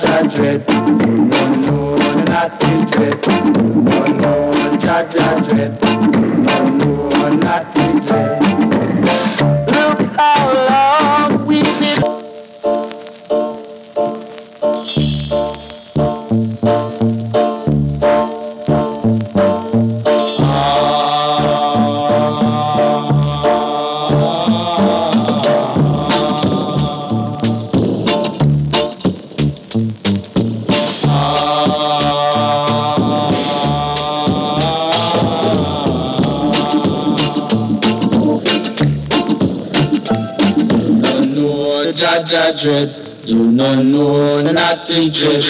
cha drip. No, no, not the drip. No, no. Jah dread. No, no, not Jah Jah dread. You no know nothing dread.